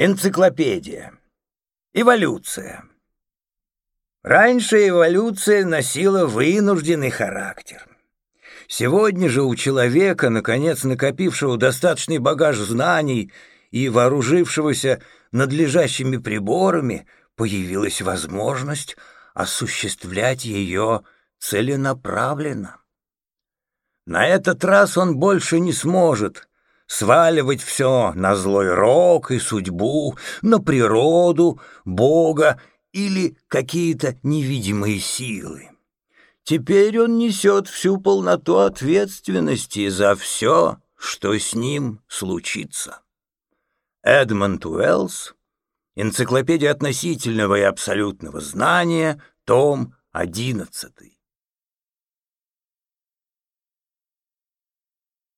Энциклопедия. Эволюция. Раньше эволюция носила вынужденный характер. Сегодня же у человека, наконец накопившего достаточный багаж знаний и вооружившегося надлежащими приборами, появилась возможность осуществлять ее целенаправленно. На этот раз он больше не сможет сваливать все на злой рок и судьбу, на природу, Бога или какие-то невидимые силы. Теперь он несет всю полноту ответственности за все, что с ним случится. Эдмонд Уэллс, Энциклопедия относительного и абсолютного знания, том одиннадцатый.